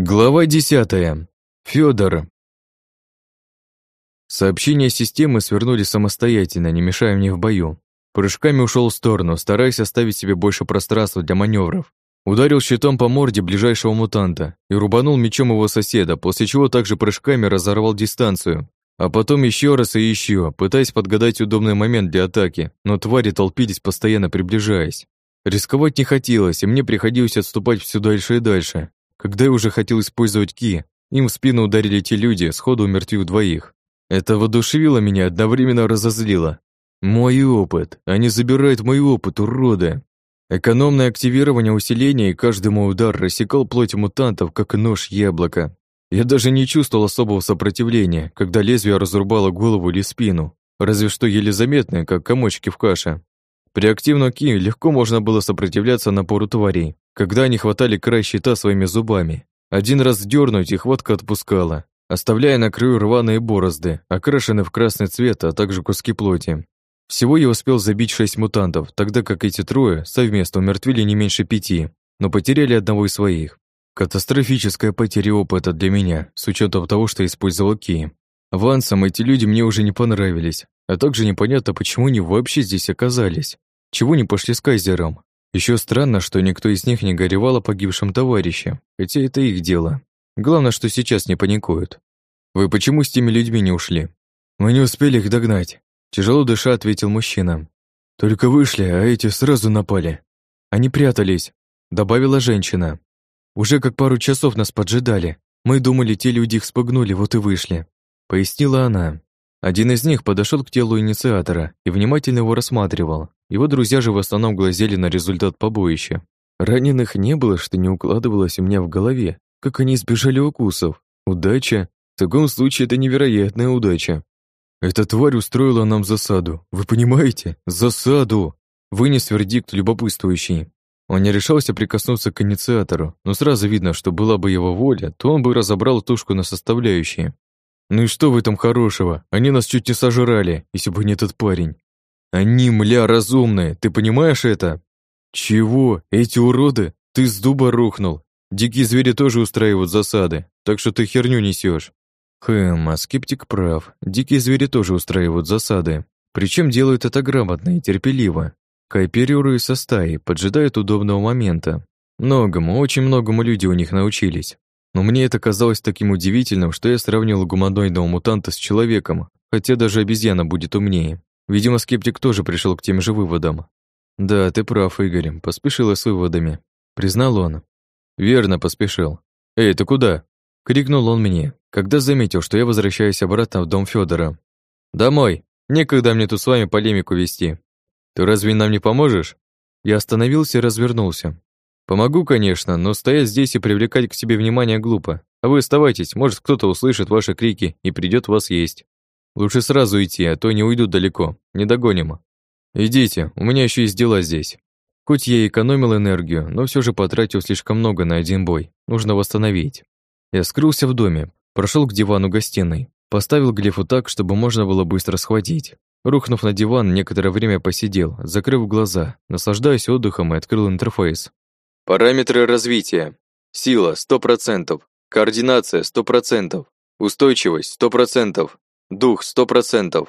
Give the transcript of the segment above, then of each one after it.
Глава десятая. Фёдор. Сообщения системы свернули самостоятельно, не мешая мне в бою. Прыжками ушел в сторону, стараясь оставить себе больше пространства для маневров. Ударил щитом по морде ближайшего мутанта и рубанул мечом его соседа, после чего также прыжками разорвал дистанцию. А потом еще раз и еще, пытаясь подгадать удобный момент для атаки, но твари толпились, постоянно приближаясь. Рисковать не хотелось, и мне приходилось отступать все дальше и дальше, когда я уже хотел использовать ки, им в спину ударили те люди, сходу умертвив двоих. Это воодушевило меня, одновременно разозлило. Мой опыт. Они забирают мой опыт, уроды. Экономное активирование усиления, и каждый мой удар рассекал плоть мутантов, как нож яблока. Я даже не чувствовал особого сопротивления, когда лезвие разрубало голову или спину, разве что еле заметное, как комочки в каше. При активном ки легко можно было сопротивляться напору тварей, когда они хватали край щита своими зубами. Один раз дернуть, и хватка отпускала, оставляя на краю рваные борозды, окрашенные в красный цвет, а также куски плоти. Всего я успел забить шесть мутантов, тогда как эти трое совместно умертвили не меньше пяти, но потеряли одного из своих. Катастрофическая потеря опыта для меня, с учетом того, что использовал Ки. Авансом эти люди мне уже не понравились, а также непонятно, почему они вообще здесь оказались. Чего не пошли с Кайзером? Еще странно, что никто из них не горевал о погибшем товарище, хотя это их дело. Главное, что сейчас не паникуют. Вы почему с теми людьми не ушли? Мы не успели их догнать. Тяжело дыша ответил мужчина. Только вышли, а эти сразу напали. Они прятались, добавила женщина. Уже как пару часов нас поджидали. Мы думали, те люди их спугнули, вот и вышли. Пояснила она. Один из них подошел к телу инициатора и внимательно его рассматривал. Его друзья же в основном глазели на результат побоища. Раненых не было, что не укладывалось у меня в голове. Как они избежали укусов. Удача. В таком случае это невероятная удача. Эта тварь устроила нам засаду. Вы понимаете? Засаду! Вынес вердикт любопытствующий. Он не решался прикоснуться к инициатору, но сразу видно, что была бы его воля, то он бы разобрал тушку на составляющие. Ну и что в этом хорошего? Они нас чуть не сожрали, если бы не этот парень. Они, мля, разумные, ты понимаешь это? Чего? Эти уроды? Ты с дуба рухнул. Дикие звери тоже устраивают засады, так что ты херню несешь. Хм, а скептик прав. Дикие звери тоже устраивают засады. Причем делают это грамотно и терпеливо. Кооперируя со стаей, поджидают удобного момента. Многому, очень многому люди у них научились. Но мне это казалось таким удивительным, что я сравнил гуманоидного мутанта с человеком, хотя даже обезьяна будет умнее. Видимо, скептик тоже пришел к тем же выводам. «Да, ты прав, Игорь, поспешила с выводами», — признал он. «Верно, поспешил. Эй, ты куда?» — крикнул он мне, когда заметил, что я возвращаюсь обратно в дом Федора. «Домой. Некогда мне тут с вами полемику вести. Ты разве нам не поможешь?» Я остановился и развернулся. Помогу, конечно, но стоять здесь и привлекать к себе внимание глупо. А вы оставайтесь, может, кто-то услышит ваши крики и придет вас есть. Лучше сразу идти, а то не уйдут далеко, не догоним. Идите, у меня еще есть дела здесь. Хоть я и экономил энергию, но все же потратил слишком много на один бой. Нужно восстановить. Я скрылся в доме, прошел к дивану гостиной, поставил глифу так, чтобы можно было быстро схватить. Рухнув на диван, некоторое время посидел, закрыв глаза, наслаждаясь отдыхом и открыл интерфейс. Параметры развития. Сила 100%, координация 100%, устойчивость 100%, дух 100%.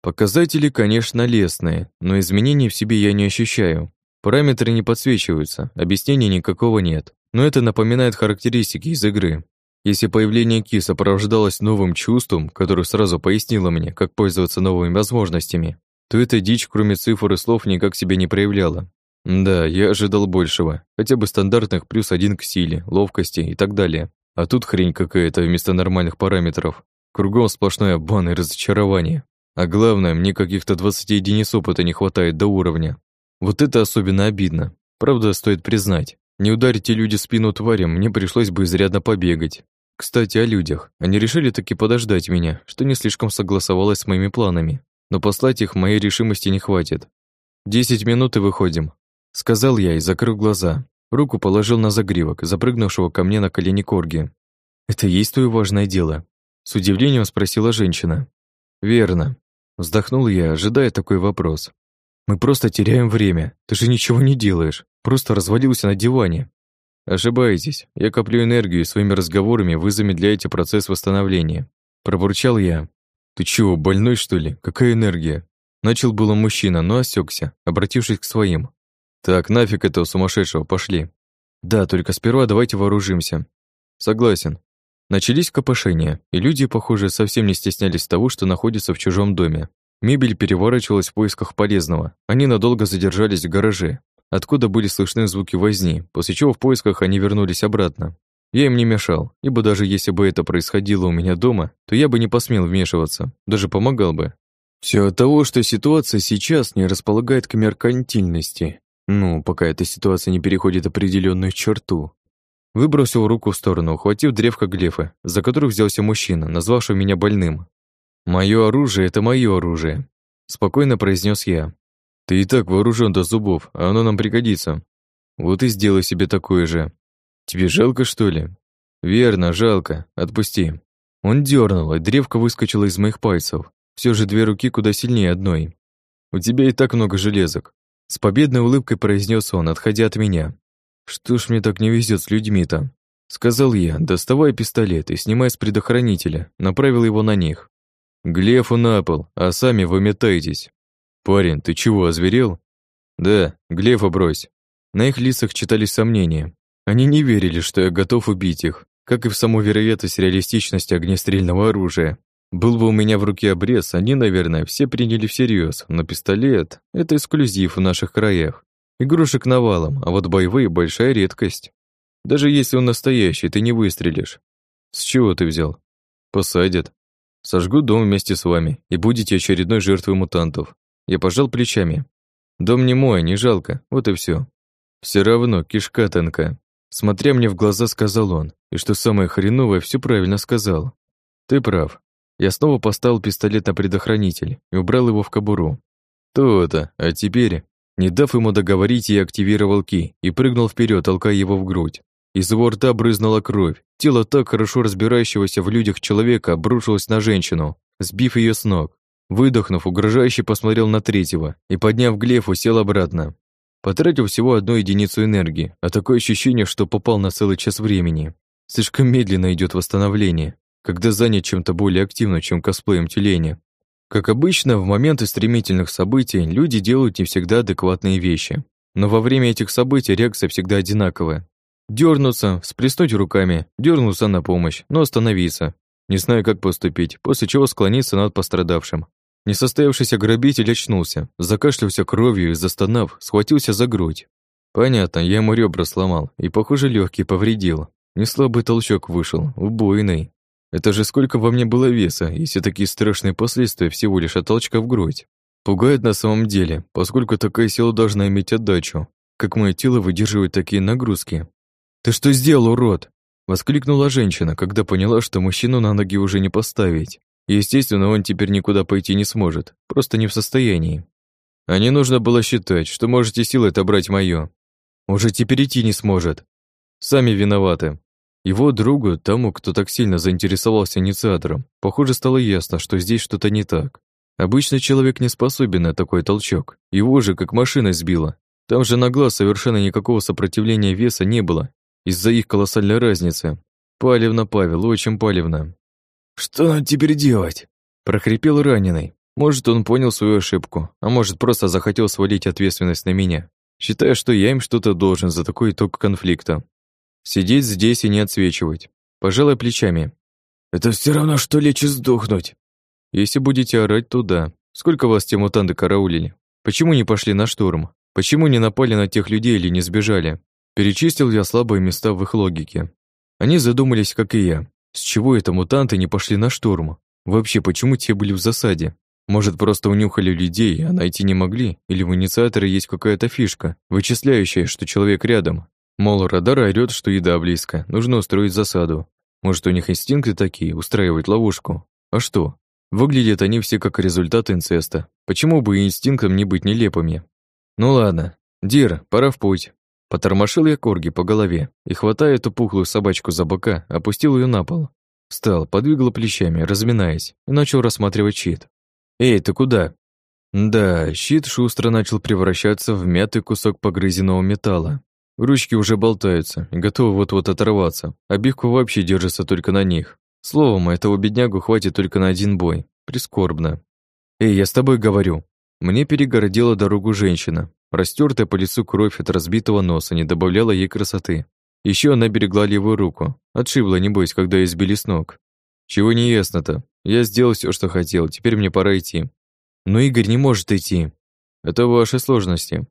Показатели, конечно, лестные, но изменений в себе я не ощущаю. Параметры не подсвечиваются, объяснений никакого нет. Но это напоминает характеристики из игры. Если появление Ки сопровождалось новым чувством, которое сразу пояснило мне, как пользоваться новыми возможностями, то эта дичь, кроме цифр и слов, никак себя не проявляла. Да, я ожидал большего. Хотя бы стандартных плюс один к силе, ловкости и так далее. А тут хрень какая-то вместо нормальных параметров. Кругом сплошное обман и разочарование. А главное, мне каких-то 20 единиц опыта не хватает до уровня. Вот это особенно обидно. Правда, стоит признать, не ударите люди спину тварям, мне пришлось бы изрядно побегать. Кстати, о людях. Они решили таки подождать меня, что не слишком согласовалось с моими планами. Но послать их моей решимости не хватит. Десять минут и выходим. Сказал я и закрыл глаза. Руку положил на загривок, запрыгнувшего ко мне на колени корги. «Это есть твое важное дело?» С удивлением спросила женщина. «Верно». Вздохнул я, ожидая такой вопрос. «Мы просто теряем время. Ты же ничего не делаешь. Просто развалился на диване». ошибаетесь. Я коплю энергию, и своими разговорами вы замедляете процесс восстановления. Пробурчал я. Ты чего, больной, что ли? Какая энергия? Начал было мужчина, но осекся, обратившись к своим. Так, нафиг этого сумасшедшего, пошли. Да, только сперва давайте вооружимся. Согласен. Начались копошения, и люди, похоже, совсем не стеснялись того, что находятся в чужом доме. Мебель переворачивалась в поисках полезного. Они надолго задержались в гараже, откуда были слышны звуки возни, после чего в поисках они вернулись обратно. Я им не мешал, ибо даже если бы это происходило у меня дома, то я бы не посмел вмешиваться, даже помогал бы. Все от того, что ситуация сейчас не располагает к меркантильности. Ну, пока эта ситуация не переходит определенную черту. Выбросил руку в сторону, ухватив древко глефа, за которую взялся мужчина, назвавший меня больным. «Мое оружие — это мое оружие», — спокойно произнес я. «Ты и так вооружен до зубов, а оно нам пригодится. Вот и сделай себе такое же. Тебе жалко, что ли?» «Верно, жалко. Отпусти». Он дернул, и древко выскочило из моих пальцев. Все же две руки куда сильнее одной. «У тебя и так много железок», — с победной улыбкой произнес он, отходя от меня. «Что ж мне так не везет с людьми-то?» Сказал я, доставая пистолет и снимая с предохранителя, направил его на них. Глефу на пол, а сами выметайтесь. Парень, ты чего, озверел? Да, Глефа брось. На их лицах читались сомнения. Они не верили, что я готов убить их, как и в саму вероятность реалистичности огнестрельного оружия. Был бы у меня в руке обрез, они, наверное, все приняли всерьез, но пистолет — это эксклюзив в наших краях. Игрушек навалом, а вот боевые — большая редкость. Даже если он настоящий, ты не выстрелишь. С чего ты взял? Посадят. Сожгу дом вместе с вами, и будете очередной жертвой мутантов. Я пожал плечами. Дом не мой, не жалко, вот и все. Все равно кишка тонка. Смотря мне в глаза, сказал он, и что самое хреновое, все правильно сказал. Ты прав. Я снова поставил пистолет на предохранитель и убрал его в кобуру. То-то, а теперь, не дав ему договорить, я активировал ки и прыгнул вперед, толкая его в грудь. Из его рта брызнула кровь. Тело так хорошо разбирающегося в людях человека обрушилось на женщину, сбив ее с ног. Выдохнув, угрожающе посмотрел на третьего и, подняв глефу, сел обратно. Потратил всего одну единицу энергии, а такое ощущение, что попал на целый час времени. Слишком медленно идет восстановление, когда занят чем-то более активным, чем косплеем тюленя. Как обычно, в моменты стремительных событий люди делают не всегда адекватные вещи. Но во время этих событий реакция всегда одинаковая. Дернуться, всплеснуть руками, дернуться на помощь, но остановиться. Не знаю, как поступить, после чего склониться над пострадавшим. Несостоявшийся грабитель очнулся, закашлялся кровью и, застонав, схватился за грудь. Понятно, я ему ребра сломал и, похоже, легкий повредил. Неслабый толчок вышел, убойный. Это же сколько во мне было веса, если такие страшные последствия всего лишь от толчка в грудь. Пугает на самом деле, поскольку такая сила должна иметь отдачу. Как мое тело выдерживает такие нагрузки, «Ты что сделал, урод?» Воскликнула женщина, когда поняла, что мужчину на ноги уже не поставить. Естественно, он теперь никуда пойти не сможет, просто не в состоянии. А не нужно было считать, что можете силой отобрать моё. Уже теперь идти не сможет. Сами виноваты. Его другу, тому, кто так сильно заинтересовался инициатором, похоже, стало ясно, что здесь что-то не так. Обычный человек не способен на такой толчок. Его же как машина сбила. Там же на глаз совершенно никакого сопротивления веса не было, из-за их колоссальной разницы. Палевно, Павел, очень палевно. «Что нам теперь делать?» прохрипел раненый. Может, он понял свою ошибку, а может, просто захотел свалить ответственность на меня, считая, что я им что-то должен за такой итог конфликта. Сидеть здесь и не отсвечивать. Пожалуй, плечами. «Это все равно, что лечь и сдохнуть». «Если будете орать, то да. Сколько вас те мутанты караулили? Почему не пошли на штурм? Почему не напали на тех людей или не сбежали? Перечистил я слабые места в их логике. Они задумались, как и я. С чего это мутанты не пошли на штурм? Вообще, почему те были в засаде? Может, просто унюхали людей, а найти не могли? Или в инициаторе есть какая-то фишка, вычисляющая, что человек рядом? Мол, радар орёт, что еда близко, нужно устроить засаду. Может, у них инстинкты такие, устраивать ловушку? А что? Выглядят они все как результат инцеста. Почему бы и инстинктам не быть нелепыми? Ну ладно, Дир, пора в путь. Потормошил я Корги по голове и, хватая эту пухлую собачку за бока, опустил ее на пол. Встал, подвигал плечами, разминаясь, и начал рассматривать щит. «Эй, ты куда?» Да, щит шустро начал превращаться в мятый кусок погрызенного металла. Ручки уже болтаются готовы вот-вот оторваться. Обивка вообще держится только на них. Словом, этого беднягу хватит только на один бой. Прискорбно. «Эй, я с тобой говорю». Мне перегородила дорогу женщина. Растертая по лицу кровь от разбитого носа не добавляла ей красоты. Еще она берегла левую руку. Отшибла, небось, когда избили с ног. Чего не ясно-то? Я сделал все, что хотел, теперь мне пора идти. Но Игорь не может идти. Это ваши сложности.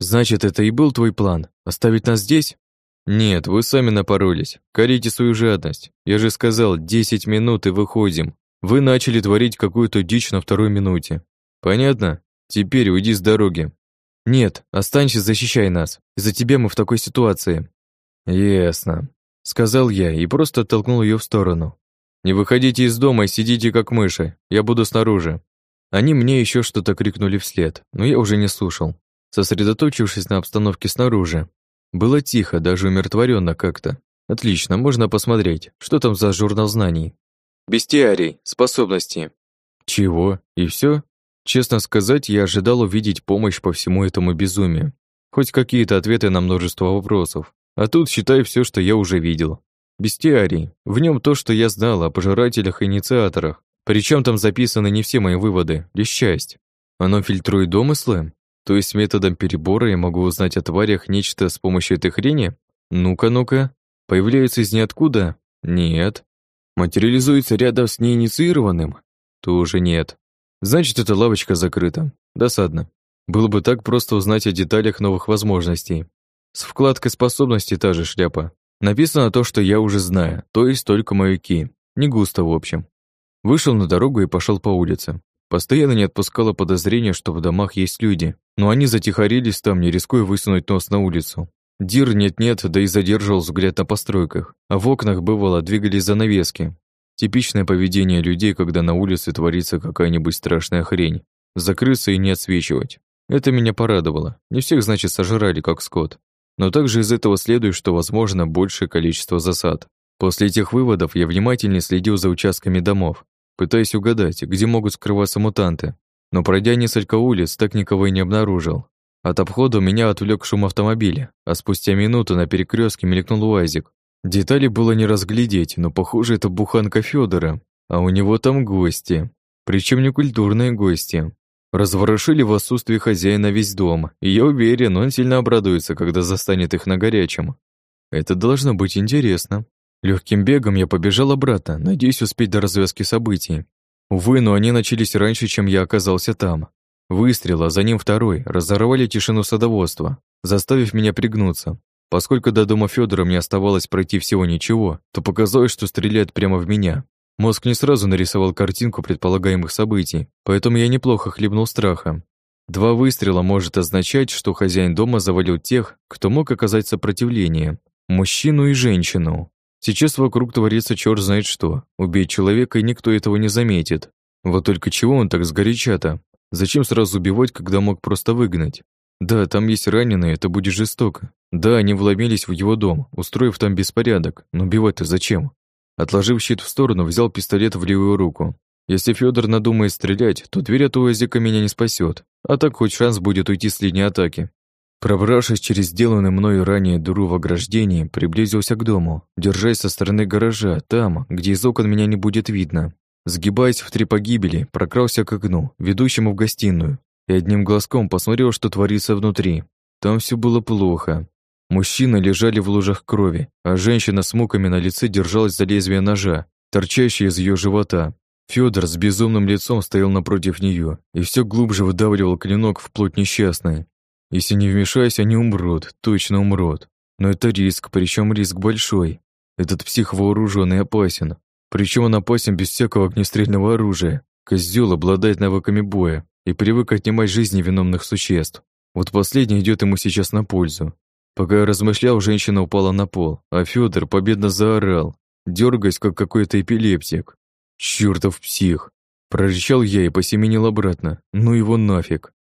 Значит, это и был твой план? Оставить нас здесь? Нет, вы сами напоролись. Корите свою жадность. Я же сказал, 10 минут и выходим. Вы начали творить какую-то дичь на второй минуте. Понятно? Теперь уйди с дороги. Нет, останься, защищай нас. Из-за тебя мы в такой ситуации. Ясно. Сказал я и просто оттолкнул ее в сторону. Не выходите из дома и сидите как мыши. Я буду снаружи. Они мне еще что-то крикнули вслед, но я уже не слушал, сосредоточившись на обстановке снаружи. Было тихо, даже умиротворенно как-то. Отлично, можно посмотреть, что там за журнал знаний. Бестиарий, способности. Чего? И все? Честно сказать, я ожидал увидеть помощь по всему этому безумию. Хоть какие-то ответы на множество вопросов. А тут, считай, все, что я уже видел. Бестиарий. В нем то, что я знал о пожирателях и инициаторах, причем там записаны не все мои выводы, лишь часть. Оно фильтрует домыслы? То есть методом перебора я могу узнать о тварях нечто с помощью этой хрени? Ну-ка, ну-ка. Появляется из ниоткуда? Нет. Материализуется рядом с неинициированным? Тоже нет. Значит, эта лавочка закрыта. Досадно. Было бы так просто узнать о деталях новых возможностей. С вкладкой способностей та же шляпа. Написано то, что я уже знаю, то есть только маяки. Не густо, в общем. Вышел на дорогу и пошел по улице. Постоянно не отпускало подозрение, что в домах есть люди, но они затихарились там, не рискуя высунуть нос на улицу. Дир нет-нет, да и задерживал взгляд на постройках, а в окнах, бывало, двигались занавески. Типичное поведение людей, когда на улице творится какая-нибудь страшная хрень. Закрыться и не отсвечивать. Это меня порадовало. Не всех, значит, сожрали, как скот. Но также из этого следует, что возможно большее количество засад. После этих выводов я внимательнее следил за участками домов, пытаясь угадать, где могут скрываться мутанты. Но пройдя несколько улиц, так никого и не обнаружил. От обхода меня отвлек шум автомобиля, а спустя минуту на перекрестке мелькнул УАЗик. Детали было не разглядеть, но похоже, это буханка Федора, а у него там гости. Причем не культурные гости. Разворошили в отсутствии хозяина весь дом, и я уверен, он сильно обрадуется, когда застанет их на горячем. Это должно быть интересно. Легким бегом я побежал обратно, надеясь успеть до развязки событий. Увы, но они начались раньше, чем я оказался там. Выстрел, а за ним второй, разорвали тишину садоводства, заставив меня пригнуться. Поскольку до дома Федора мне оставалось пройти всего ничего, то показалось, что стреляет прямо в меня. Мозг не сразу нарисовал картинку предполагаемых событий, поэтому я неплохо хлебнул страха. Два выстрела может означать, что хозяин дома завалил тех, кто мог оказать сопротивление, мужчину и женщину. Сейчас вокруг творится черт знает что. Убить человека, и никто этого не заметит. Вот только чего он так сгоряча-то? Зачем сразу убивать, когда мог просто выгнать? Да, там есть раненые, это будет жестоко. Да, они вломились в его дом, устроив там беспорядок, но убивать-то зачем? Отложив щит в сторону, взял пистолет в левую руку. Если Федор надумает стрелять, то дверь от УАЗика меня не спасет, а так хоть шанс будет уйти с линии атаки. Пробравшись через сделанный мною ранее дыру в ограждении, приблизился к дому, держась со стороны гаража, там, где из окон меня не будет видно. Сгибаясь в три погибели, прокрался к окну, ведущему в гостиную, и одним глазком посмотрел, что творится внутри. Там все было плохо. Мужчины лежали в лужах крови, а женщина с муками на лице держалась за лезвие ножа, торчащее из ее живота. Федор с безумным лицом стоял напротив нее и все глубже выдавливал клинок в плоть несчастной. Если не вмешаюсь, они умрут, точно умрут. Но это риск, причем риск большой. Этот псих вооруженный опасен. Причем он опасен без всякого огнестрельного оружия. Козел обладает навыками боя и привык отнимать жизни виновных существ. Вот последний идет ему сейчас на пользу. Пока я размышлял, женщина упала на пол, а Федор победно заорал, дергаясь, как какой-то эпилептик. «Чёртов псих!» Прорычал я и посеменил обратно. Ну его нафиг.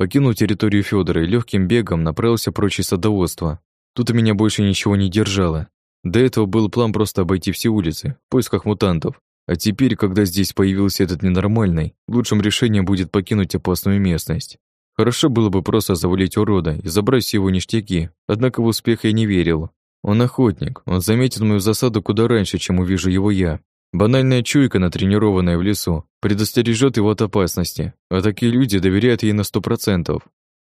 Покинул территорию Федора и легким бегом направился прочь из садоводства. Тут меня больше ничего не держало. До этого был план просто обойти все улицы, в поисках мутантов. А теперь, когда здесь появился этот ненормальный, лучшим решением будет покинуть опасную местность. Хорошо было бы просто завалить урода и забрать все его ништяки, однако в успех я не верил. Он охотник, он заметит мою засаду куда раньше, чем увижу его я. Банальная чуйка, натренированная в лесу, предостережет его от опасности, а такие люди доверяют ей на сто процентов.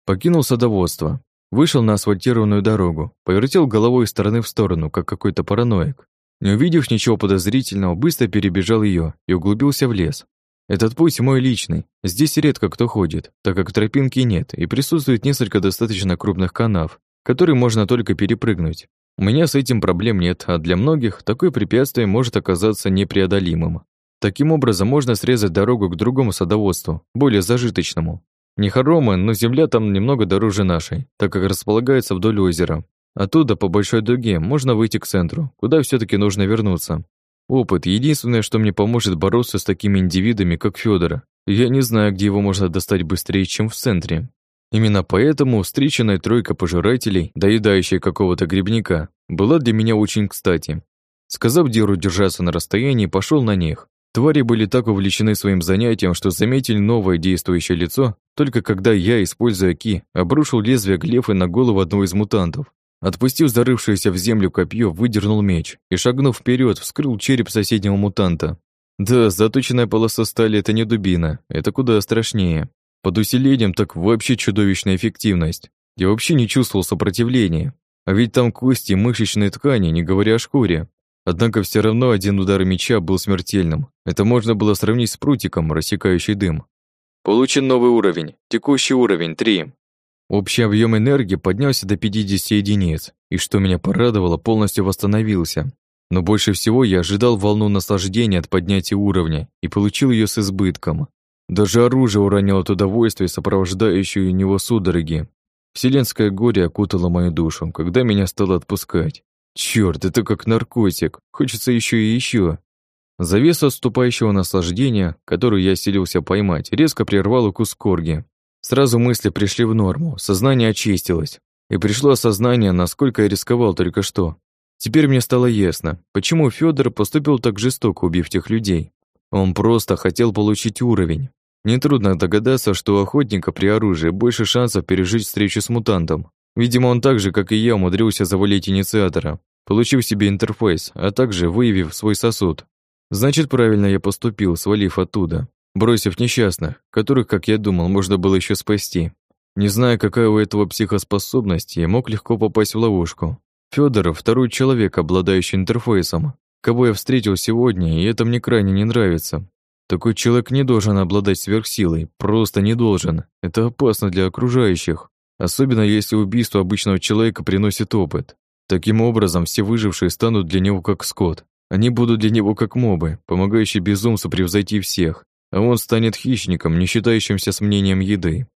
Покинул садоводство, вышел на асфальтированную дорогу, повертел головой из стороны в сторону, как какой-то параноик. Не увидев ничего подозрительного, быстро перебежал ее и углубился в лес. Этот путь мой личный. Здесь редко кто ходит, так как тропинки нет, и присутствует несколько достаточно крупных канав, которые можно только перепрыгнуть. У меня с этим проблем нет, а для многих такое препятствие может оказаться непреодолимым. Таким образом, можно срезать дорогу к другому садоводству, более зажиточному. Не хоромы, но земля там немного дороже нашей, так как располагается вдоль озера. Оттуда по большой дуге можно выйти к центру, куда все таки нужно вернуться. Опыт — единственное, что мне поможет бороться с такими индивидами, как Федора. Я не знаю, где его можно достать быстрее, чем в центре. Именно поэтому встреченная тройка пожирателей, доедающая какого-то грибника, была для меня очень кстати. Сказав Диру держаться на расстоянии, пошел на них. Твари были так увлечены своим занятием, что заметили новое действующее лицо, только когда я, используя ки, обрушил лезвие глефы на голову одного из мутантов. Отпустив зарывшееся в землю копье, выдернул меч и, шагнув вперед, вскрыл череп соседнего мутанта. Да, заточенная полоса стали — это не дубина, это куда страшнее. Под усилением так вообще чудовищная эффективность. Я вообще не чувствовал сопротивления. А ведь там кости, мышечные ткани, не говоря о шкуре. Однако все равно один удар меча был смертельным. Это можно было сравнить с прутиком, рассекающий дым. Получен новый уровень. Текущий уровень 3. Общий объем энергии поднялся до 50 единиц, и что меня порадовало, полностью восстановился. Но больше всего я ожидал волну наслаждения от поднятия уровня и получил ее с избытком. Даже оружие уронило от удовольствия, сопровождающее него судороги. Вселенское горе окутало мою душу, когда меня стало отпускать. Черт, это как наркотик, хочется еще и еще. Завеса отступающего наслаждения, которую я силился поймать, резко прервал укус корги. Сразу мысли пришли в норму, сознание очистилось. И пришло осознание, насколько я рисковал только что. Теперь мне стало ясно, почему Федор поступил так жестоко, убив тех людей. Он просто хотел получить уровень. Нетрудно догадаться, что у охотника при оружии больше шансов пережить встречу с мутантом. Видимо, он так же, как и я, умудрился завалить инициатора, получив себе интерфейс, а также выявив свой сосуд. Значит, правильно я поступил, свалив оттуда, бросив несчастных, которых, как я думал, можно было еще спасти. Не зная, какая у этого психоспособность, я мог легко попасть в ловушку. Федоров второй человек, обладающий интерфейсом, кого я встретил сегодня, и это мне крайне не нравится. Такой человек не должен обладать сверхсилой, просто не должен. Это опасно для окружающих, особенно если убийство обычного человека приносит опыт. Таким образом, все выжившие станут для него как скот. Они будут для него как мобы, помогающие безумцу превзойти всех, а он станет хищником, не считающимся с мнением еды.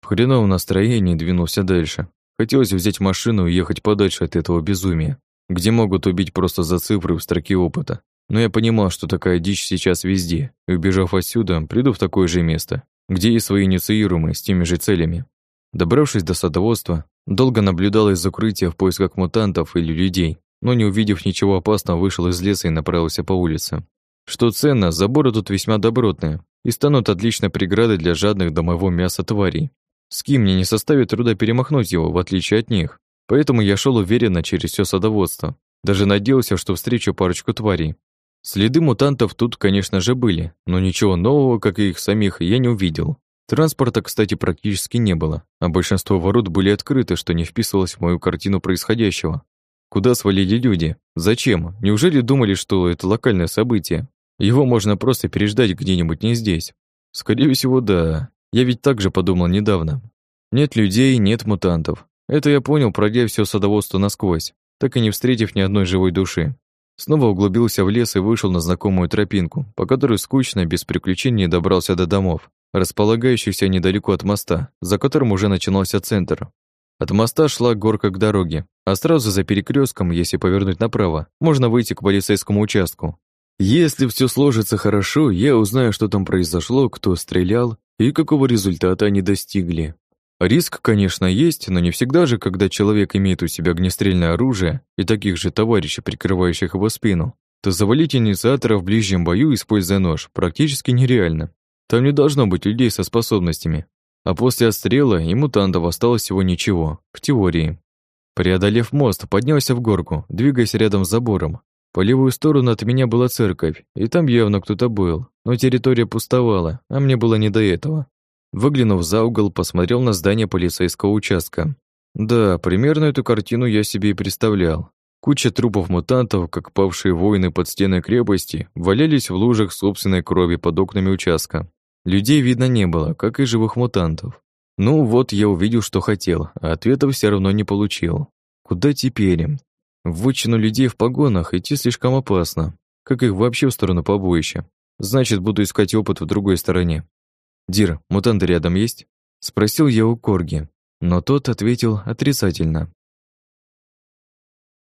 В хреновом настроении двинулся дальше. Хотелось взять машину и ехать подальше от этого безумия где могут убить просто за цифры в строке опыта. Но я понимал, что такая дичь сейчас везде, и убежав отсюда, приду в такое же место, где и свои инициируемые с теми же целями. Добравшись до садоводства, долго наблюдал из укрытия в поисках мутантов или людей, но не увидев ничего опасного, вышел из леса и направился по улице. Что ценно, заборы тут весьма добротные и станут отличной преградой для жадных домового мяса тварей. С кем мне не составит труда перемахнуть его, в отличие от них. Поэтому я шел уверенно через все садоводство. Даже надеялся, что встречу парочку тварей. Следы мутантов тут, конечно же, были, но ничего нового, как и их самих, я не увидел. Транспорта, кстати, практически не было, а большинство ворот были открыты, что не вписывалось в мою картину происходящего. Куда свалили люди? Зачем? Неужели думали, что это локальное событие? Его можно просто переждать где-нибудь не здесь? Скорее всего, да. Я ведь так же подумал недавно. Нет людей, нет мутантов. Это я понял, пройдя все садоводство насквозь, так и не встретив ни одной живой души. Снова углубился в лес и вышел на знакомую тропинку, по которой скучно, без приключений добрался до домов, располагающихся недалеко от моста, за которым уже начинался центр. От моста шла горка к дороге, а сразу за перекрестком, если повернуть направо, можно выйти к полицейскому участку. Если все сложится хорошо, я узнаю, что там произошло, кто стрелял и какого результата они достигли. Риск, конечно, есть, но не всегда же, когда человек имеет у себя огнестрельное оружие и таких же товарищей, прикрывающих его спину, то завалить инициатора в ближнем бою, используя нож, практически нереально. Там не должно быть людей со способностями. А после отстрела и мутантов осталось всего ничего, в теории. Преодолев мост, поднялся в горку, двигаясь рядом с забором. По левую сторону от меня была церковь, и там явно кто-то был, но территория пустовала, а мне было не до этого. Выглянув за угол, посмотрел на здание полицейского участка. Да, примерно эту картину я себе и представлял. Куча трупов мутантов, как павшие воины под стеной крепости, валялись в лужах собственной крови под окнами участка. Людей видно не было, как и живых мутантов. Ну вот я увидел, что хотел, а ответов все равно не получил. Куда теперь? В вотчину людей в погонах идти слишком опасно, как их вообще в сторону побоища. Значит, буду искать опыт в другой стороне. «Дир, мутанты рядом есть?» Спросил я у Корги, но тот ответил отрицательно.